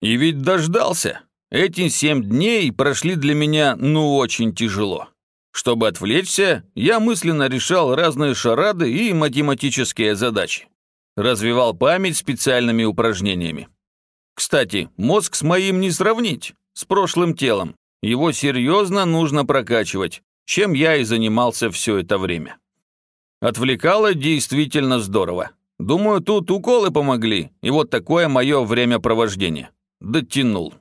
И ведь дождался. Эти семь дней прошли для меня ну очень тяжело. Чтобы отвлечься, я мысленно решал разные шарады и математические задачи. Развивал память специальными упражнениями. Кстати, мозг с моим не сравнить, с прошлым телом. Его серьезно нужно прокачивать, чем я и занимался все это время. Отвлекало действительно здорово. Думаю, тут уколы помогли, и вот такое мое времяпровождение. Дотянул.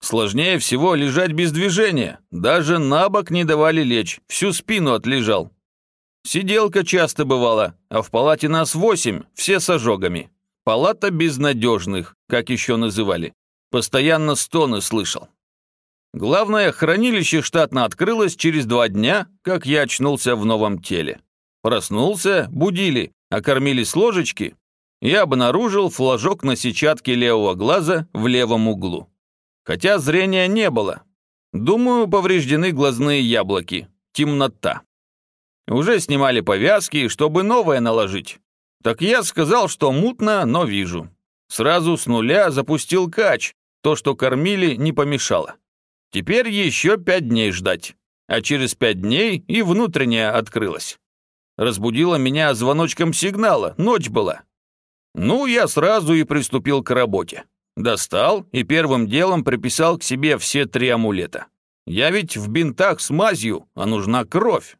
Сложнее всего лежать без движения. Даже на бок не давали лечь, всю спину отлежал. Сиделка часто бывала, а в палате нас восемь, все с ожогами. Палата безнадежных, как еще называли. Постоянно стоны слышал. Главное, хранилище штатно открылось через два дня, как я очнулся в новом теле. Проснулся, будили, окормили с ложечки и обнаружил флажок на сетчатке левого глаза в левом углу хотя зрения не было. Думаю, повреждены глазные яблоки. Темнота. Уже снимали повязки, чтобы новое наложить. Так я сказал, что мутно, но вижу. Сразу с нуля запустил кач. То, что кормили, не помешало. Теперь еще пять дней ждать. А через пять дней и внутренняя открылась. Разбудила меня звоночком сигнала, ночь была. Ну, я сразу и приступил к работе. Достал и первым делом приписал к себе все три амулета. Я ведь в бинтах с мазью, а нужна кровь.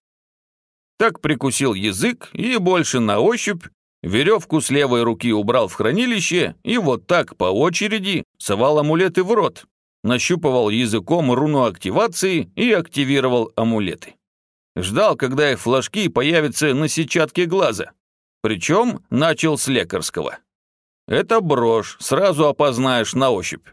Так прикусил язык и больше на ощупь веревку с левой руки убрал в хранилище и вот так по очереди совал амулеты в рот, нащупывал языком руну активации и активировал амулеты. Ждал, когда их флажки появятся на сетчатке глаза. Причем начал с лекарского. Это брошь, сразу опознаешь на ощупь.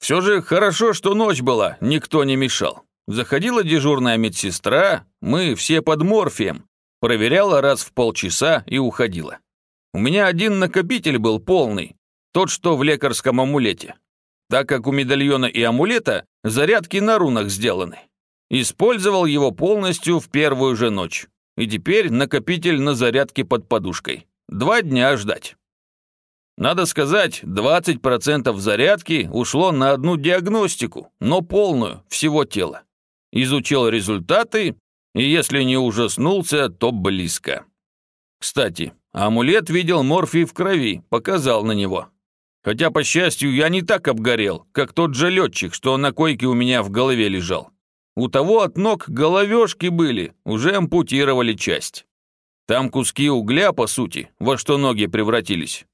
Все же хорошо, что ночь была, никто не мешал. Заходила дежурная медсестра, мы все под морфием, проверяла раз в полчаса и уходила. У меня один накопитель был полный, тот, что в лекарском амулете. Так как у медальона и амулета зарядки на рунах сделаны. Использовал его полностью в первую же ночь. И теперь накопитель на зарядке под подушкой. Два дня ждать. Надо сказать, 20% зарядки ушло на одну диагностику, но полную, всего тела. Изучил результаты, и если не ужаснулся, то близко. Кстати, амулет видел морфий в крови, показал на него. Хотя, по счастью, я не так обгорел, как тот же летчик, что на койке у меня в голове лежал. У того от ног головешки были, уже ампутировали часть. Там куски угля, по сути, во что ноги превратились.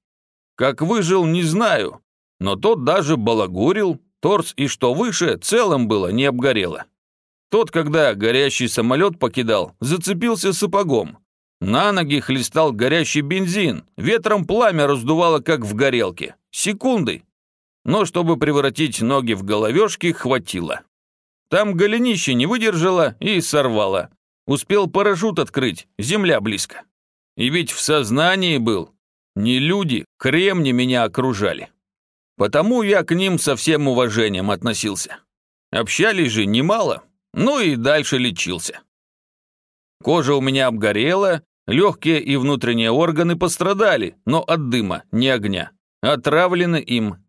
Как выжил, не знаю, но тот даже балагурил, торс и что выше целым было, не обгорело. Тот, когда горящий самолет покидал, зацепился сапогом. На ноги хлестал горящий бензин, ветром пламя раздувало, как в горелке. Секунды. Но чтобы превратить ноги в головешки, хватило. Там голенище не выдержало и сорвало. Успел парашют открыть, земля близко. И ведь в сознании был, не люди, кремни меня окружали. Потому я к ним со всем уважением относился. Общались же немало, ну и дальше лечился. Кожа у меня обгорела, легкие и внутренние органы пострадали, но от дыма, не огня. Отравлены им.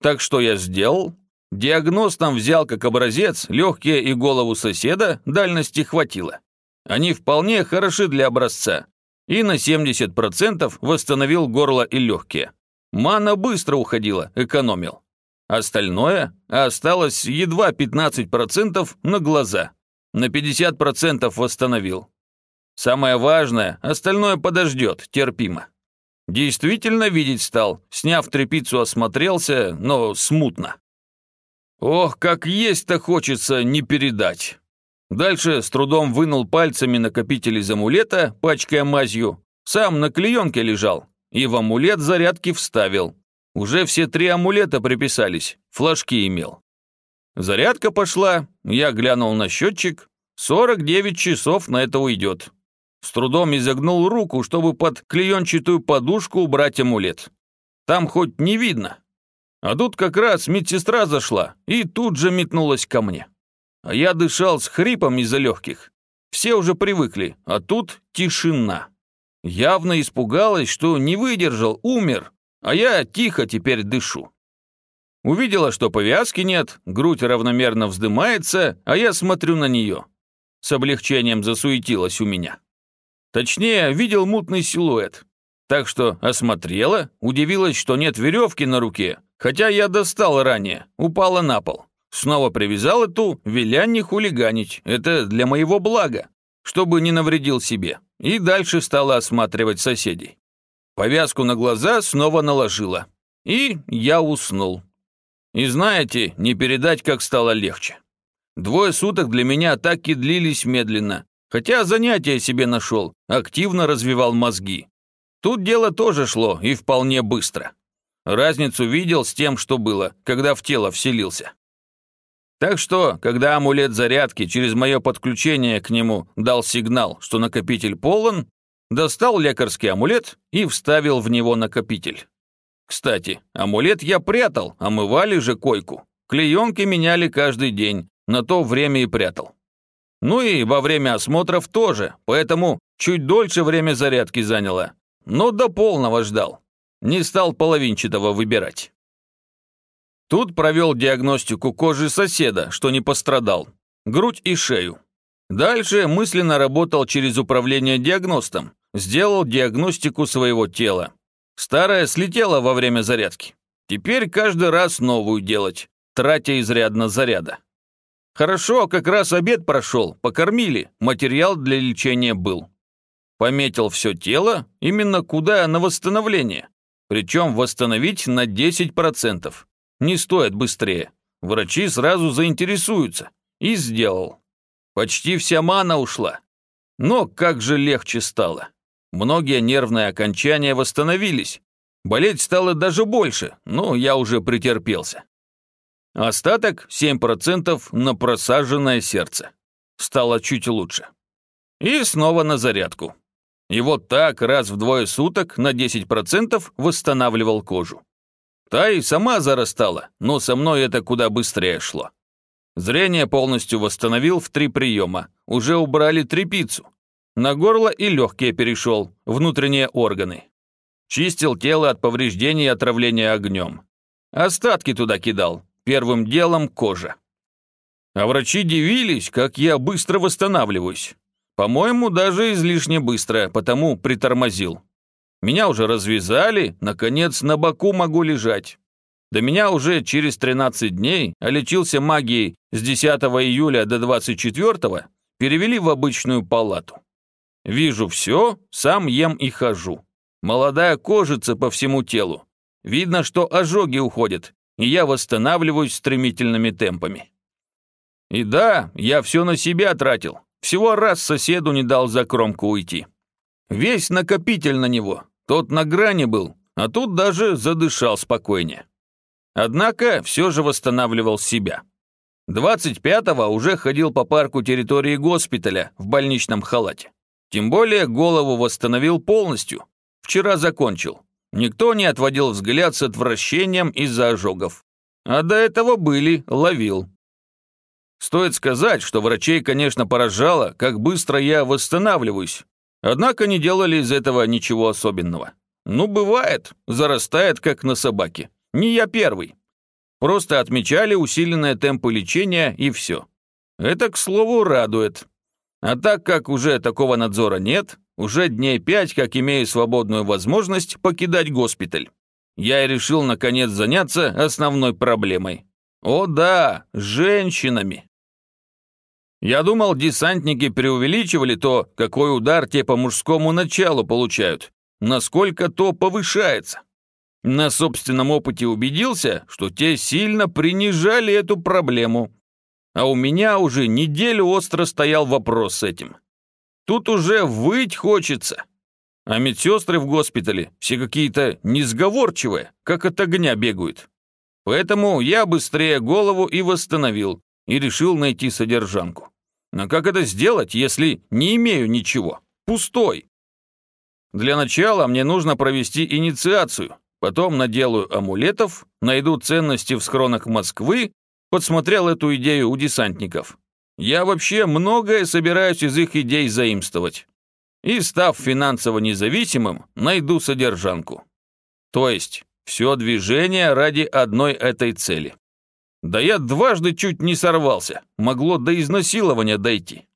Так что я сделал? Диагноз там взял как образец, легкие и голову соседа, дальности хватило. Они вполне хороши для образца, и на 70% восстановил горло и легкие. Мана быстро уходила, экономил. Остальное осталось едва 15% на глаза. На 50% восстановил. Самое важное, остальное подождет, терпимо. Действительно видеть стал, сняв тряпицу осмотрелся, но смутно. Ох, как есть-то хочется не передать. Дальше с трудом вынул пальцами накопитель из амулета, пачкая мазью. Сам на клеенке лежал. И в амулет зарядки вставил. Уже все три амулета приписались. Флажки имел. Зарядка пошла. Я глянул на счетчик. 49 часов на это уйдет. С трудом изогнул руку, чтобы под клеенчатую подушку убрать амулет. Там хоть не видно. А тут как раз медсестра зашла и тут же метнулась ко мне а я дышал с хрипом из-за легких. Все уже привыкли, а тут тишина. Явно испугалась, что не выдержал, умер, а я тихо теперь дышу. Увидела, что повязки нет, грудь равномерно вздымается, а я смотрю на нее. С облегчением засуетилась у меня. Точнее, видел мутный силуэт. Так что осмотрела, удивилась, что нет веревки на руке, хотя я достал ранее, упала на пол. Снова привязал эту, веля хулиганить, это для моего блага, чтобы не навредил себе, и дальше стала осматривать соседей. Повязку на глаза снова наложила, и я уснул. И знаете, не передать, как стало легче. Двое суток для меня так и длились медленно, хотя занятия себе нашел, активно развивал мозги. Тут дело тоже шло и вполне быстро. Разницу видел с тем, что было, когда в тело вселился. Так что, когда амулет зарядки через мое подключение к нему дал сигнал, что накопитель полон, достал лекарский амулет и вставил в него накопитель. Кстати, амулет я прятал, омывали же койку. Клеенки меняли каждый день, на то время и прятал. Ну и во время осмотров тоже, поэтому чуть дольше время зарядки заняло. Но до полного ждал. Не стал половинчатого выбирать. Тут провел диагностику кожи соседа, что не пострадал, грудь и шею. Дальше мысленно работал через управление диагностом, сделал диагностику своего тела. Старая слетела во время зарядки. Теперь каждый раз новую делать, тратя изрядно заряда. Хорошо, как раз обед прошел, покормили, материал для лечения был. Пометил все тело, именно куда на восстановление. Причем восстановить на 10% не стоит быстрее. Врачи сразу заинтересуются. И сделал. Почти вся мана ушла. Но как же легче стало. Многие нервные окончания восстановились. Болеть стало даже больше, но я уже претерпелся. Остаток 7% на просаженное сердце. Стало чуть лучше. И снова на зарядку. И вот так раз в двое суток на 10% восстанавливал кожу. Та и сама зарастала, но со мной это куда быстрее шло. Зрение полностью восстановил в три приема, уже убрали трепицу. На горло и легкие перешел, внутренние органы. Чистил тело от повреждений и отравления огнем. Остатки туда кидал, первым делом кожа. А врачи дивились, как я быстро восстанавливаюсь. По-моему, даже излишне быстро, потому притормозил. Меня уже развязали, наконец на боку могу лежать. До меня уже через 13 дней, а лечился магией с 10 июля до 24 перевели в обычную палату. Вижу все, сам ем и хожу. Молодая кожица по всему телу. Видно, что ожоги уходят, и я восстанавливаюсь стремительными темпами. И да, я все на себя тратил. Всего раз соседу не дал за кромку уйти. Весь накопитель на него. Тот на грани был, а тут даже задышал спокойнее. Однако все же восстанавливал себя. 25-го уже ходил по парку территории госпиталя в больничном халате. Тем более голову восстановил полностью. Вчера закончил. Никто не отводил взгляд с отвращением из-за ожогов. А до этого были, ловил. Стоит сказать, что врачей, конечно, поражало, как быстро я восстанавливаюсь, Однако не делали из этого ничего особенного. Ну, бывает, зарастает, как на собаке. Не я первый. Просто отмечали усиленные темпы лечения и все. Это, к слову, радует. А так как уже такого надзора нет, уже дней пять, как имею свободную возможность покидать госпиталь. Я и решил, наконец, заняться основной проблемой. О да, женщинами. Я думал, десантники преувеличивали то, какой удар те по мужскому началу получают, насколько то повышается. На собственном опыте убедился, что те сильно принижали эту проблему. А у меня уже неделю остро стоял вопрос с этим. Тут уже выть хочется. А медсестры в госпитале все какие-то несговорчивые, как от огня бегают. Поэтому я быстрее голову и восстановил, и решил найти содержанку. Но как это сделать, если не имею ничего? Пустой. Для начала мне нужно провести инициацию, потом наделаю амулетов, найду ценности в схронах Москвы, подсмотрел эту идею у десантников. Я вообще многое собираюсь из их идей заимствовать. И, став финансово независимым, найду содержанку. То есть, Все движение ради одной этой цели. Да я дважды чуть не сорвался, могло до изнасилования дойти.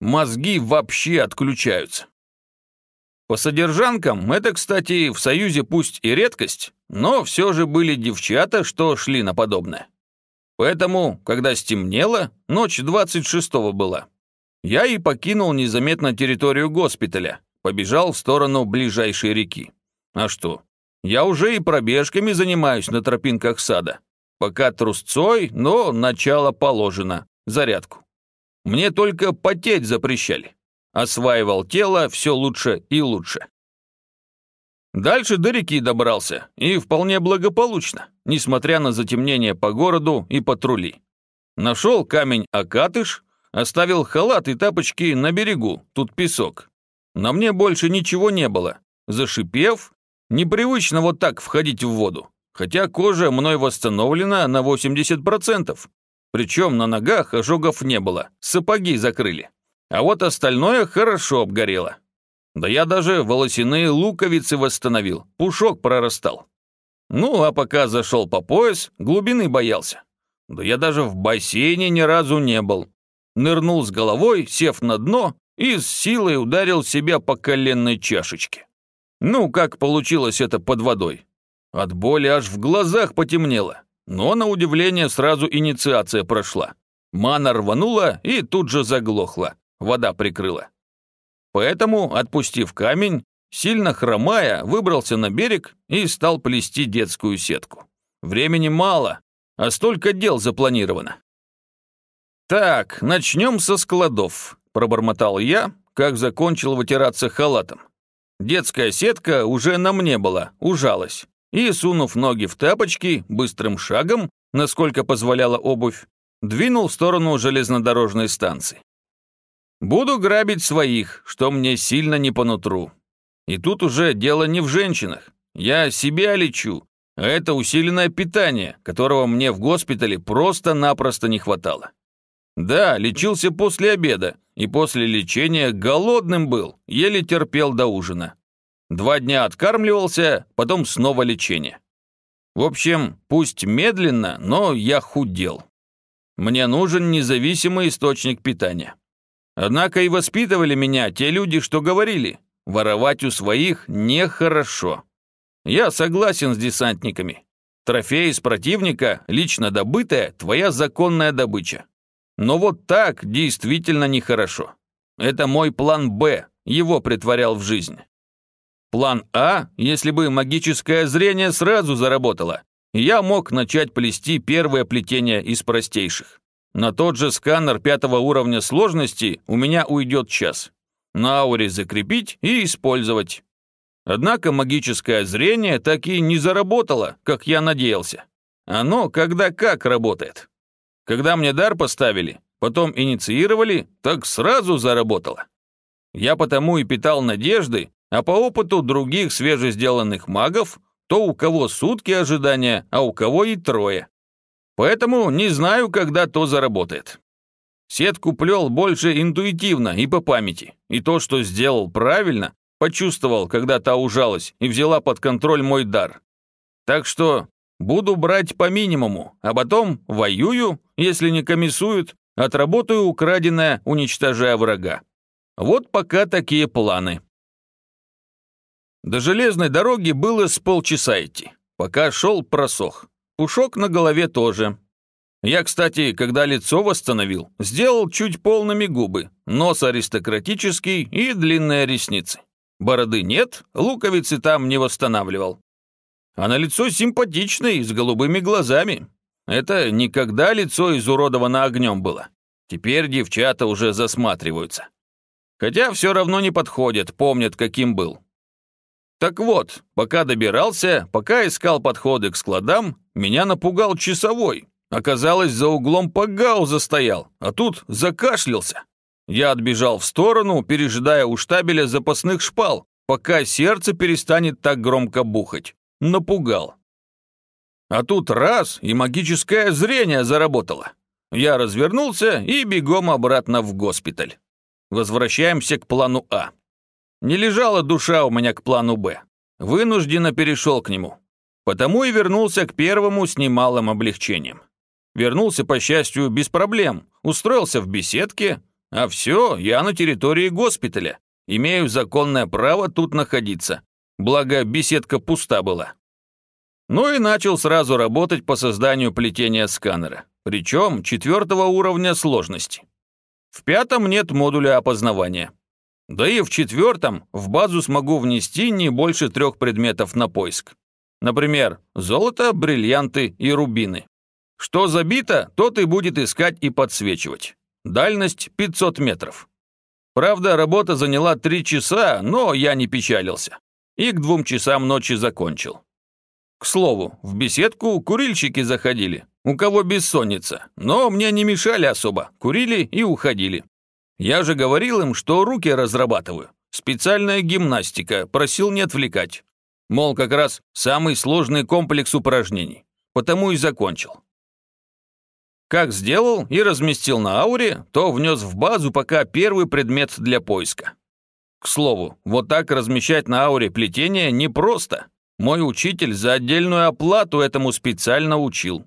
Мозги вообще отключаются. По содержанкам это, кстати, в Союзе пусть и редкость, но все же были девчата, что шли на подобное. Поэтому, когда стемнело, ночь 26-го была, я и покинул незаметно территорию госпиталя, побежал в сторону ближайшей реки. А что, я уже и пробежками занимаюсь на тропинках сада. Пока трусцой, но начало положено, зарядку. Мне только потеть запрещали. Осваивал тело все лучше и лучше. Дальше до реки добрался, и вполне благополучно, несмотря на затемнение по городу и патрули. Нашел камень-окатыш, оставил халат и тапочки на берегу, тут песок. На мне больше ничего не было. Зашипев, непривычно вот так входить в воду, хотя кожа мной восстановлена на 80%. Причем на ногах ожогов не было, сапоги закрыли. А вот остальное хорошо обгорело. Да я даже волосяные луковицы восстановил, пушок прорастал. Ну, а пока зашел по пояс, глубины боялся. Да я даже в бассейне ни разу не был. Нырнул с головой, сев на дно, и с силой ударил себя по коленной чашечке. Ну, как получилось это под водой? От боли аж в глазах потемнело, но, на удивление, сразу инициация прошла. Мана рванула и тут же заглохла, вода прикрыла. Поэтому, отпустив камень, сильно хромая, выбрался на берег и стал плести детскую сетку. Времени мало, а столько дел запланировано. «Так, начнем со складов», – пробормотал я, как закончил вытираться халатом. Детская сетка уже на мне была, ужалась, и, сунув ноги в тапочки, быстрым шагом, насколько позволяла обувь, двинул в сторону железнодорожной станции. Буду грабить своих, что мне сильно не по нутру. И тут уже дело не в женщинах. Я себя лечу, а это усиленное питание, которого мне в госпитале просто-напросто не хватало. Да, лечился после обеда, и после лечения голодным был, еле терпел до ужина. Два дня откармливался, потом снова лечение. В общем, пусть медленно, но я худел. Мне нужен независимый источник питания. Однако и воспитывали меня те люди, что говорили, воровать у своих нехорошо. Я согласен с десантниками. Трофей из противника, лично добытая, твоя законная добыча. Но вот так действительно нехорошо. Это мой план «Б», его притворял в жизнь. План А, если бы магическое зрение сразу заработало, я мог начать плести первое плетение из простейших. На тот же сканер пятого уровня сложности у меня уйдет час. На ауре закрепить и использовать. Однако магическое зрение так и не заработало, как я надеялся. Оно когда как работает. Когда мне дар поставили, потом инициировали, так сразу заработало. Я потому и питал надежды, а по опыту других свежесделанных магов, то у кого сутки ожидания, а у кого и трое. Поэтому не знаю, когда то заработает. Сетку плел больше интуитивно и по памяти, и то, что сделал правильно, почувствовал, когда та ужалась и взяла под контроль мой дар. Так что буду брать по минимуму, а потом воюю, если не комиссуют, отработаю украденное, уничтожая врага. Вот пока такие планы. До железной дороги было с полчаса идти. Пока шел, просох. Пушок на голове тоже. Я, кстати, когда лицо восстановил, сделал чуть полными губы, нос аристократический и длинные ресницы. Бороды нет, луковицы там не восстанавливал. А на лицо симпатичный, с голубыми глазами. Это никогда лицо изуродовано огнем было. Теперь девчата уже засматриваются. Хотя все равно не подходят, помнят, каким был. Так вот, пока добирался, пока искал подходы к складам, меня напугал часовой. Оказалось, за углом Пагауза стоял, а тут закашлялся. Я отбежал в сторону, пережидая у штабеля запасных шпал, пока сердце перестанет так громко бухать. Напугал. А тут раз, и магическое зрение заработало. Я развернулся и бегом обратно в госпиталь. Возвращаемся к плану А. Не лежала душа у меня к плану «Б». Вынужденно перешел к нему. Потому и вернулся к первому с немалым облегчением. Вернулся, по счастью, без проблем, устроился в беседке, а все, я на территории госпиталя, имею законное право тут находиться, благо беседка пуста была. Ну и начал сразу работать по созданию плетения сканера, причем четвертого уровня сложности. В пятом нет модуля опознавания. Да и в четвертом в базу смогу внести не больше трех предметов на поиск. Например, золото, бриллианты и рубины. Что забито, тот и будет искать и подсвечивать. Дальность 500 метров. Правда, работа заняла три часа, но я не печалился. И к двум часам ночи закончил. К слову, в беседку курильщики заходили, у кого бессонница, но мне не мешали особо, курили и уходили. Я же говорил им, что руки разрабатываю. Специальная гимнастика, просил не отвлекать. Мол, как раз самый сложный комплекс упражнений. Потому и закончил. Как сделал и разместил на ауре, то внес в базу пока первый предмет для поиска. К слову, вот так размещать на ауре плетение непросто. Мой учитель за отдельную оплату этому специально учил.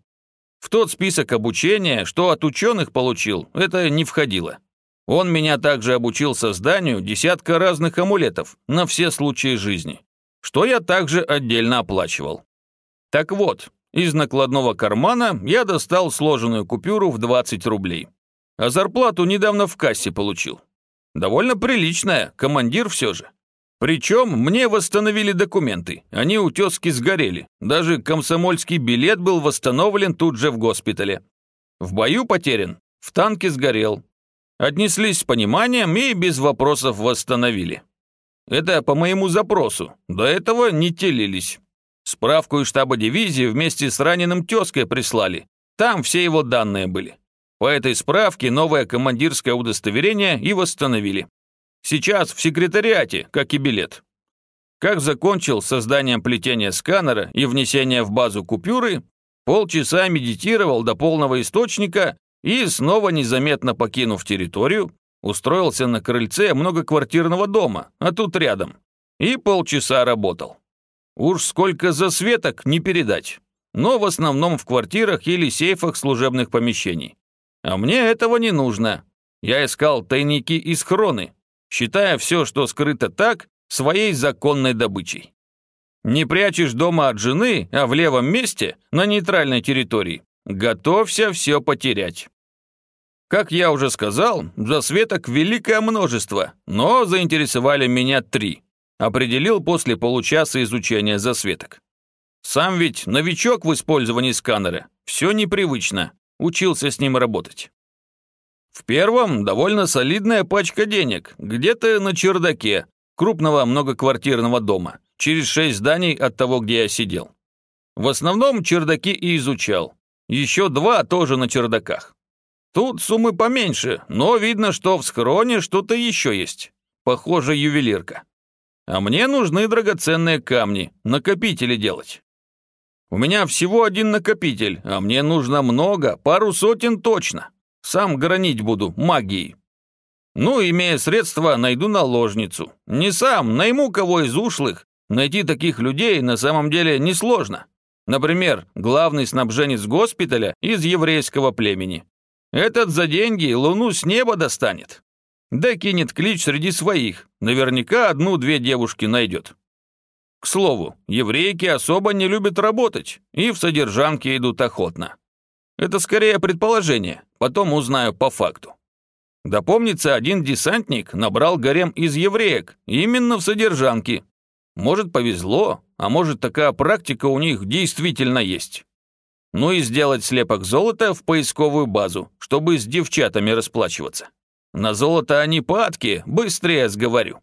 В тот список обучения, что от ученых получил, это не входило. Он меня также обучил созданию десятка разных амулетов на все случаи жизни, что я также отдельно оплачивал. Так вот, из накладного кармана я достал сложенную купюру в 20 рублей. А зарплату недавно в кассе получил. Довольно приличная, командир все же. Причем мне восстановили документы, они у тезки сгорели. Даже комсомольский билет был восстановлен тут же в госпитале. В бою потерян, в танке сгорел. Отнеслись с пониманием и без вопросов восстановили. Это по моему запросу, до этого не телились. Справку из штаба дивизии вместе с раненым тезкой прислали. Там все его данные были. По этой справке новое командирское удостоверение и восстановили. Сейчас в секретариате, как и билет. Как закончил созданием плетения сканера и внесения в базу купюры, полчаса медитировал до полного источника и, снова незаметно покинув территорию, устроился на крыльце многоквартирного дома, а тут рядом, и полчаса работал. Уж сколько засветок не передать, но в основном в квартирах или сейфах служебных помещений. А мне этого не нужно. Я искал тайники и схроны, считая все, что скрыто так, своей законной добычей. Не прячешь дома от жены, а в левом месте, на нейтральной территории, готовься все потерять. Как я уже сказал, засветок великое множество, но заинтересовали меня три. Определил после получаса изучения засветок. Сам ведь новичок в использовании сканера, все непривычно, учился с ним работать. В первом довольно солидная пачка денег, где-то на чердаке крупного многоквартирного дома, через шесть зданий от того, где я сидел. В основном чердаки и изучал. Еще два тоже на чердаках. Тут суммы поменьше, но видно, что в схроне что-то еще есть. Похоже, ювелирка. А мне нужны драгоценные камни, накопители делать. У меня всего один накопитель, а мне нужно много, пару сотен точно. Сам гранить буду магией. Ну, имея средства, найду наложницу. Не сам, найму кого из ушлых. Найти таких людей на самом деле несложно. Например, главный снабженец госпиталя из еврейского племени. Этот за деньги луну с неба достанет. Да кинет клич среди своих. Наверняка одну-две девушки найдет. К слову, еврейки особо не любят работать и в содержанке идут охотно. Это скорее предположение, потом узнаю по факту. Да помнится, один десантник набрал гарем из евреек, именно в содержанке. Может, повезло, а может, такая практика у них действительно есть. Ну и сделать слепок золота в поисковую базу, чтобы с девчатами расплачиваться. На золото они падки, быстрее сговорю.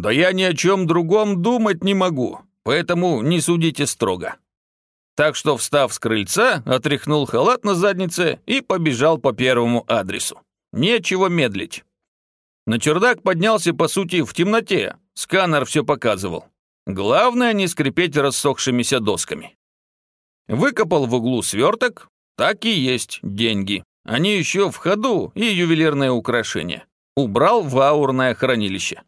Да я ни о чем другом думать не могу, поэтому не судите строго. Так что, встав с крыльца, отряхнул халат на заднице и побежал по первому адресу. Нечего медлить. На чердак поднялся, по сути, в темноте. Сканер все показывал. Главное не скрипеть рассохшимися досками. Выкопал в углу сверток. Так и есть деньги. Они еще в ходу и ювелирное украшение. Убрал в аурное хранилище.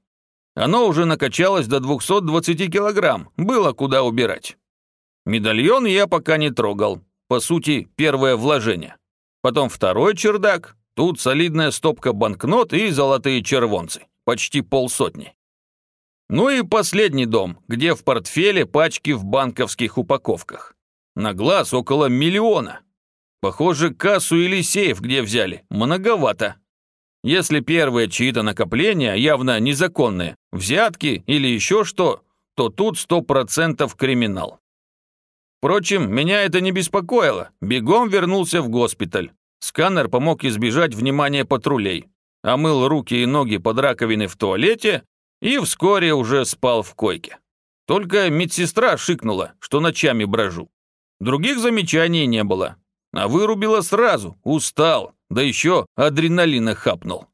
Оно уже накачалось до 220 килограмм, было куда убирать. Медальон я пока не трогал. По сути, первое вложение. Потом второй чердак. Тут солидная стопка банкнот и золотые червонцы. Почти полсотни. Ну и последний дом, где в портфеле пачки в банковских упаковках. На глаз около миллиона. Похоже, кассу или сейф где взяли, многовато. Если первые чьи-то накопления, явно незаконные, взятки или еще что, то тут сто процентов криминал. Впрочем, меня это не беспокоило. Бегом вернулся в госпиталь. Сканер помог избежать внимания патрулей. Омыл руки и ноги под раковиной в туалете и вскоре уже спал в койке. Только медсестра шикнула, что ночами брожу. Других замечаний не было. А вырубила сразу, устал, да еще адреналина хапнул.